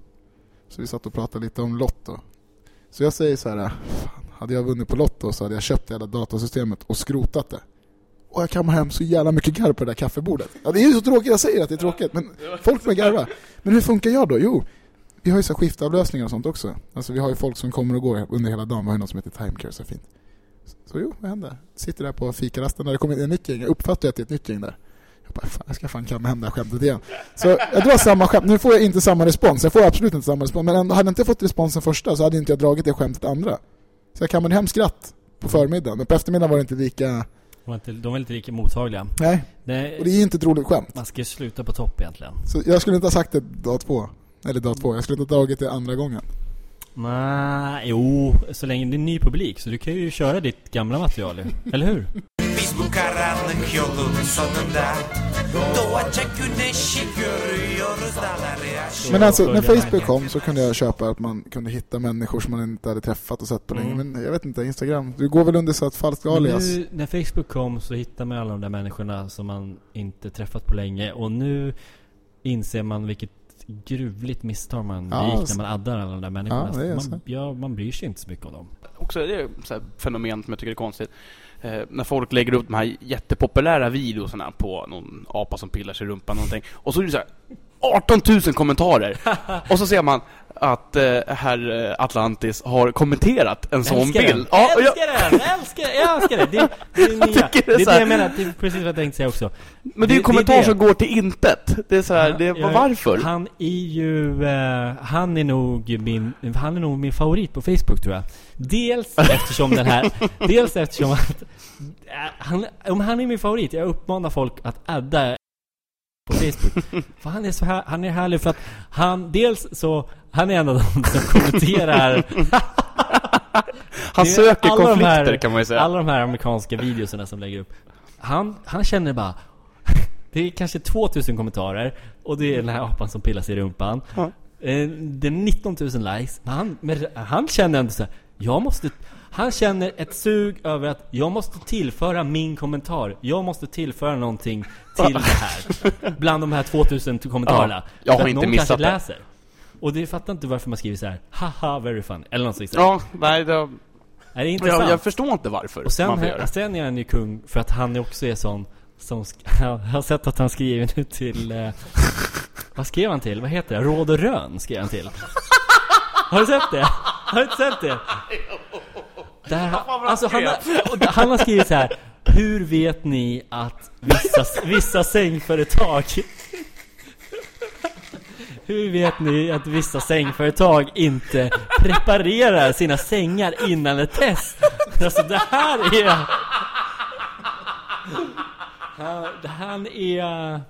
Så vi satt och pratade lite om Lotto. Så jag säger så här, fan, hade jag vunnit på Lotto så hade jag köpt det hela datasystemet och skrotat det. Och jag kammar hem så jävla mycket garv på det där kaffebordet. Ja, det är ju så tråkigt, jag säger att det är tråkigt, men folk med garva. Men hur funkar jag då? Jo, vi har ju så skiftavlösningar och sånt också. Alltså vi har ju folk som kommer och går under hela dagen, vi har ju något som heter Timecare, så fint. Så jo, vad händer? Sitter där på fikarasten när det kommer in ett nytt gäng, jag uppfattar ju att det är ett nytt gäng där. Jag bara, fan, jag ska fan kamma hem det här skämtet igen. Så jag drar samma skämt, nu får jag inte samma respons, jag får absolut inte samma respons, men ändå, hade jag inte fått responsen första så hade inte jag dragit det skämtet andra. Så jag kammade hem skratt på förmiddagen, men på eftermiddagen var det inte lika, De var inte, de var inte lika mottagliga. nej, Det, och det är inte ett roligt skämt. man ska ju sluta på topp egentligen. Så jag skulle inte ha sagt det dag två, eller dag två, jag skulle inte ha dragit det andra gången. Nej, jo, så länge det är ny publik så du kan ju köra ditt gamla material. Eller hur? Facebook'aren kyolun sonunda Doğacak güneşi görüyoruz dağları Men alltså, när Facebook kom så kunde jag köpa att man kunde hitta människor som man inte hade träffat och sett på länge. Mm. Men jag vet inte, Instagram, du går väl under så att falskt alias? nu, när Facebook kom så hittade man alla de där människorna som man inte träffat på länge och nu inser man vilket gruvligt misstag man Ja, begick när man addar alla de där människorna. Ja, det man, ja, man bryr sig inte så mycket om dem. Också det är här fenomen som jag tycker är konstigt. Eh, när folk lägger upp de här jättepopulära videorna på någon apa som pillar sig i rumpan någonting. Och så är det så här 18 000 kommentarer. *laughs* och så ser man att eh, herr eh, Atlantis har kommenterat en sån Älskar bild. Den. Ja, jag, älskar den! Älskar Jag älskar det! Det, det är *laughs* nya. det Det är det jag menar, det är precis vad jag tänkte säga också. men det är ju det- kommentarer det det. som går till intet. Det är så här, det, Jag- varför? Han är ju, eh, han är nog min, han är nog min favorit på Facebook tror jag. Dels eftersom den här, *laughs* dels eftersom att, eh, han, om han är min favorit, jag uppmanar folk att adda på Facebook. För han är så här, han är härlig för att han, dels så, han är en av de som kommenterar Han söker konflikter här- kan man ju säga. alla de här amerikanska videorna som lägger upp. Han, han känner bara *laughs* Det är kanske 2000 kommentarer och det är den här apan som pillar sig i rumpan. Ja. Eh, Det är 19 000 likes. Men han, men han känner ändå så här, jag måste han känner ett sug över att jag måste tillföra min kommentar. Jag måste tillföra någonting till det här. *laughs* Bland de här 2000 kommentarerna. Ja, jag har inte någon missat kanske det. läser. Och det fattar inte varför man skriver så här, haha very funny. Eller något sånt. Ja, nej det... Är det intressant? Jag, jag förstår inte varför Och sen, det. sen är han ju kung för att han också är sån som... *laughs* Jag har sett att han skriver nu till... Eh, *laughs* vad skrev han till? Vad heter det? Råd och rön skrev han till. Har du sett det? Har du inte sett det? Där, alltså han, har, han har skrivit så här. Hur vet ni att vissa, vissa sängföretag Hur vet ni att vissa sängföretag inte preparerar sina sängar innan ett test? Alltså det här är... Han, han är...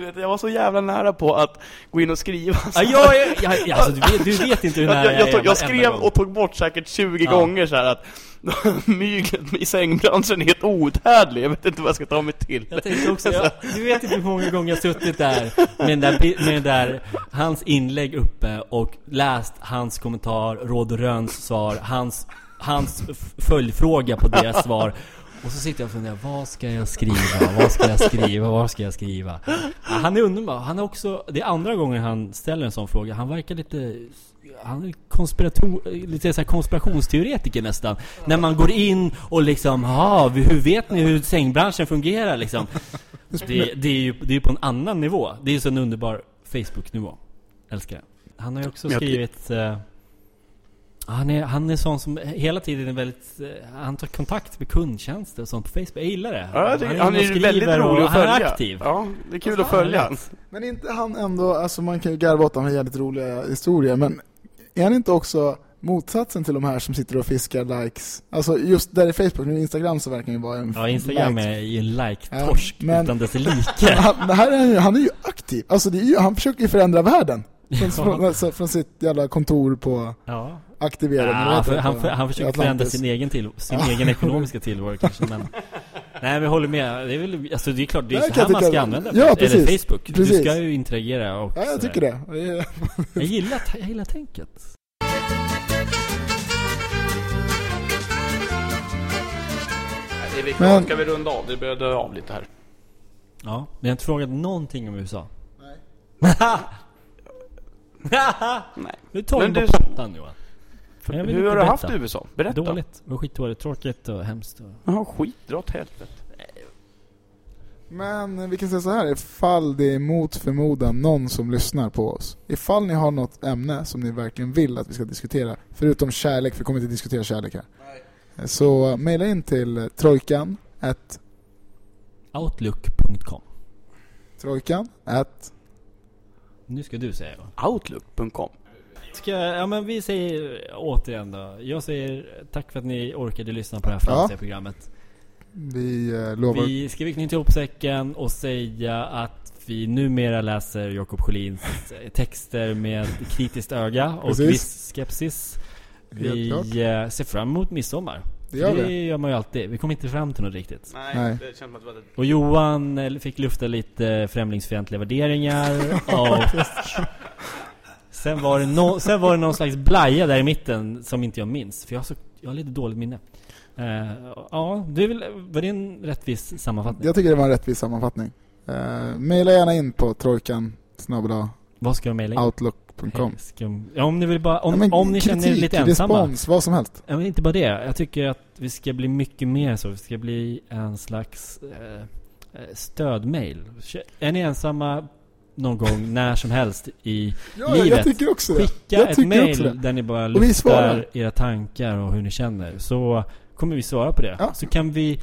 Du vet, jag var så jävla nära på att gå in och skriva Ja, jag, jag, jag, alltså, du, vet, du vet inte hur jag, nära jag, jag, tog, är jag skrev och tog bort säkert 20 Ja. gånger så att *laughs* myglet i sängbranschen är helt outhärdlig, jag vet inte vad jag ska ta mig till. Jag tänkte också, jag, du vet inte hur många gånger jag suttit där med den där, med den där, hans inlägg uppe och läst hans kommentar, Råd och Röns svar, hans, hans följdfråga på deras svar. *laughs* Och så sitter jag och funderar, vad ska jag skriva? Vad ska jag skriva? Vad ska jag skriva? Han är underbar. Han är också, det är andra gången han ställer en sån fråga. Han verkar lite, han är konspirator, lite så här konspirationsteoretiker nästan. När man går in och liksom, ja, hur vet ni hur sängbranschen fungerar liksom? Det, det är ju det är på en annan nivå. Det är ju så en underbar Facebook-nivå. Älskar det. Han har ju också Men jag skrivit... eh, han, är, han är sån som hela tiden är väldigt... eh, han tar kontakt med kundtjänster och sånt på Facebook. Jag gillar det. Ja, det, inne han är skriver väldigt rolig och att följa. Han är aktiv. Ja, det är kul Ja, att följa. Men inte han ändå, alltså man kan ju garva åt honom med jävligt roliga historier, men är han inte också motsatsen till de här som sitter och fiskar likes? Alltså just där i Facebook, nu Instagram så verkar han ju vara en Ja, Instagram likes- är ju en like-torsk Ja, men- utan dess like. *laughs* han, det här är, han ju- han är ju aktiv, alltså det är ju, han försöker ju förändra världen. *laughs* Från, från, alltså, från sitt jävla kontor på Ja. Aktivera. Ja, han, för, det, han, för, han försöker Atlantis. förändra sin egen, till, sin Ja. egen ekonomiska tillvaro kanske men *laughs* Nej men jag håller med, det är väl, alltså det är klart, det är Nej, så här man ska använda Ja, Eller precis. Facebook, du Precis. ska ju interagera och Ja, jag tycker det. det *laughs* Jag gillar, jag gillar tänket Det är Ska vi runda av? Det börjar dö av lite här. Ja, men jag har inte frågat någonting om USA Nej. *laughs* Nej. Du tar Men på du- pottan Johan Jag vill Hur har du haft i USA? Berätta. Dåligt, det var skitdåligt, tråkigt och hemskt och... Jaha, skit. Dra åt helvete. Men vi kan säga så här, ifall det är mot förmodan någon som lyssnar på oss. Ifall ni har något ämne som ni verkligen vill att vi ska diskutera, förutom kärlek, för vi kommer inte diskutera kärlek här. Så mejla in till trojkan, at, Outlook.com trojkan, at, Nu ska du säga Outlook.com. Ska, ja men vi säger återigen då. Jag säger tack för att ni orkade lyssna på det här franska programmet. vi eh, lovar... Vi ska vi knyta ihop säcken och säga att vi numera läser Jakob Sjölins texter med kritiskt öga och Precis. viss skepsis. Vi eh, ser fram emot midsommar. Det gör det vi. gör man ju alltid. Vi kommer inte fram till något riktigt. Nej, Nej. det känns som att det var. Och Johan eh, fick lufta lite främlingsfientliga värderingar *laughs* och sen var, det no, sen var det någon slags blaja där i mitten som inte jag minns. För jag har, så, jag har lite dåligt minne. Eh, ja, det är väl, var det en rättvis sammanfattning? Jag tycker det var en rättvis sammanfattning. Uh, maila gärna in på trojkan, snabel Vad ska jag mejla in? outlook.com. Ja, om ni vill bara, om, Ja, om ni känner er kritik, lite ensamma. respons, vad som helst. Ja, men inte bara det. Jag tycker att vi ska bli mycket mer så. Vi ska bli en slags eh, eh, stödmail. Är ni ensamma någon gång, *laughs* när som helst i Ja, livet? Skicka ett mail där ni bara lyfter era tankar och hur ni känner. Så kommer vi svara på det. Ja. Så kan vi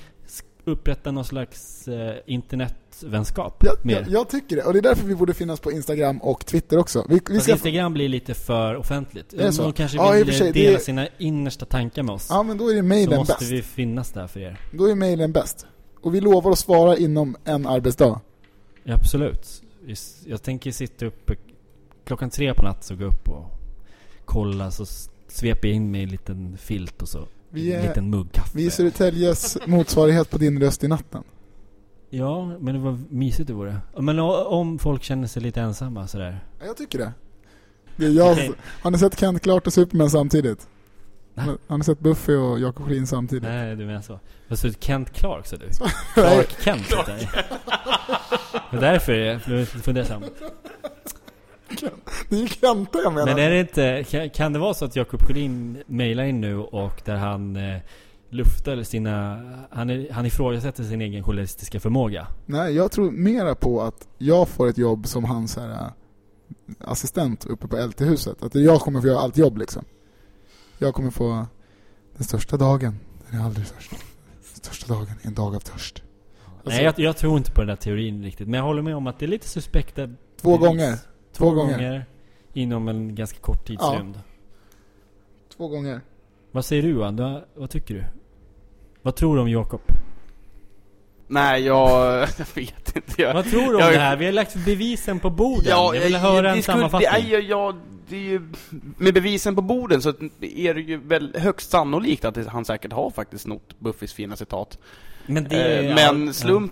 upprätta någon slags eh, internetvänskap Jag, mer. jag, jag tycker det, och det är därför vi borde finnas på Instagram och Twitter också. Vi, vi ska, Instagram blir lite för offentligt. Är det så? De kanske Ja, vill sig, dela är- sina innersta tankar med oss. ja men då är det så mailen måste bäst. vi finnas där för er. Då är mailen bäst. Och vi lovar att svara inom en arbetsdag. Ja, absolut. Jag tänker sitta uppe klockan tre på natten så gå upp och kolla så sveper jag in mig i en liten filt och så Vi en är, liten mugg kaffe. vi är Södertäljes motsvarighet på din röst i natten. Ja, men det var mysigt det vore. Men om folk känner sig lite ensamma sådär. Ja, jag tycker det. det är jag. Har ni sett Kent Clark och Superman samtidigt? Har ni sett Buffy och Jakob Schlin samtidigt? Nej, du menar så. Vad så Kent Clark sa du? *laughs* Clark Kent heter är därför jag blev fundersam. Det är ju Kenta jag menar. Men är det inte, kan, kan det vara så att Jakob Collin mejlar in nu och där han eh, luftar sina, han, är, han ifrågasätter sin egen journalistiska förmåga? Nej, jag tror mera på att jag får ett jobb som hans här, äh, assistent uppe på LT-huset. Att jag kommer få göra allt jobb liksom. Jag kommer få den största dagen, den är aldrig störst. Den största dagen är en dag av törst. Alltså, Nej jag, jag tror inte på den där teorin riktigt, men jag håller med om att det är lite suspekta två bevis. gånger. Två, Två gånger. gånger. Inom en ganska kort tidsrymd. Två gånger. Vad säger du Johan? Vad tycker du? Vad tror du om Jakob? Nej, jag, *laughs* jag vet inte. Jag, Vad tror du om jag- det här? Vi har lagt bevisen på borden. jag vill höra en det skulle- sammanfattning. Det är, ju- ja, det är ju, med bevisen på borden så är det ju väl högst sannolikt att det- han säkert har faktiskt snott Buffys fina citat. Men det Eh, är- men slump...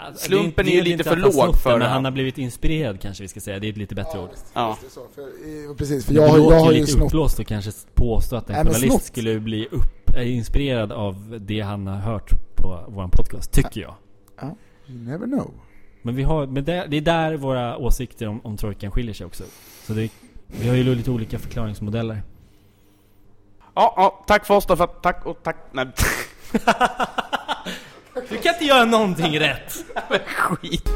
Alltså, slumpen det är ju inte lite att för han låg snott det, för Men det. han har blivit inspirerad kanske vi ska säga. Det är ett lite bättre ord. Ja. Det, så. För, eh, precis, för jag, det jag har ju ju lite snott... uppblåst att kanske påstå att en Nej, journalist snott. skulle bli upp, är inspirerad av det han har hört på vår podcast, tycker jag. You never know. Men vi har, men det, det är där våra åsikter om, om trojkan skiljer sig också. Så det, vi har ju lite olika förklaringsmodeller. Ja, ja, tack för oss då, för att, tack och tack, nej, *laughs* Du kan inte göra någonting rätt! *laughs* skit.